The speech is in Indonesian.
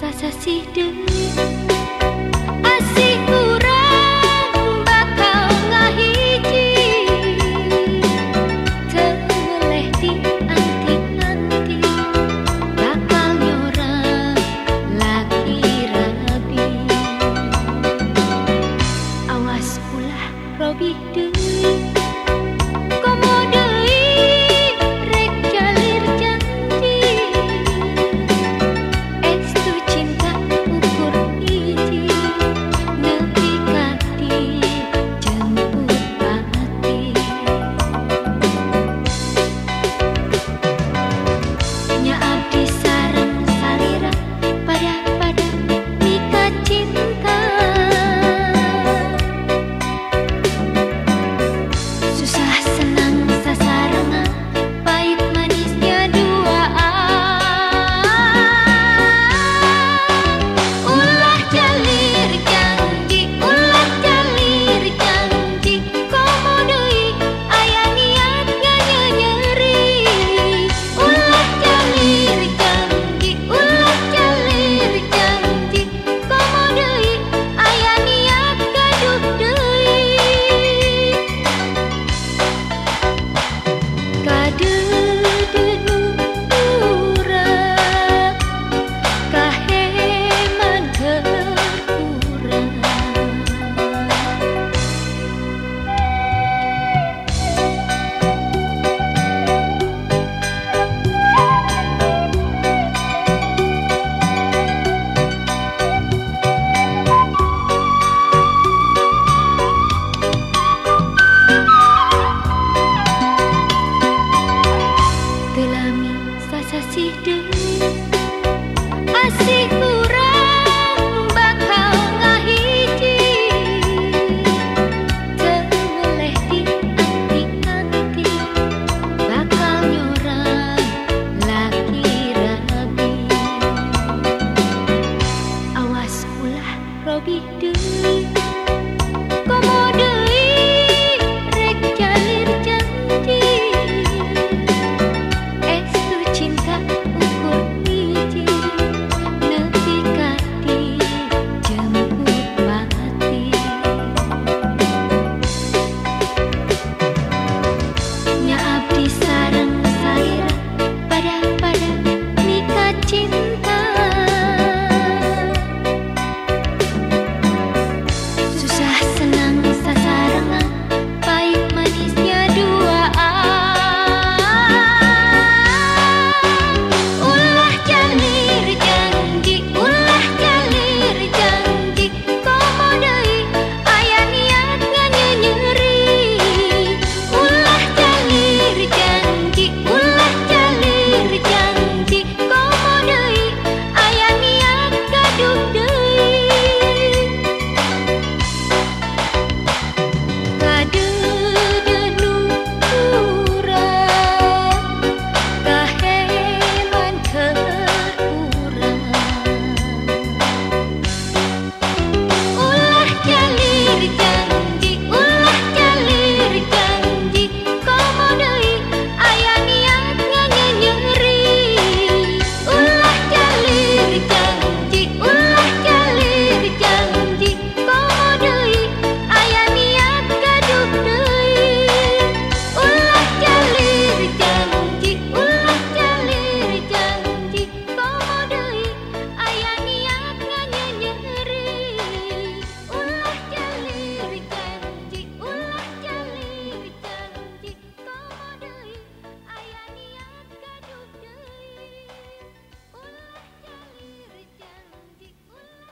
sasih asih kurang bakal ngahiji sasih deh, asih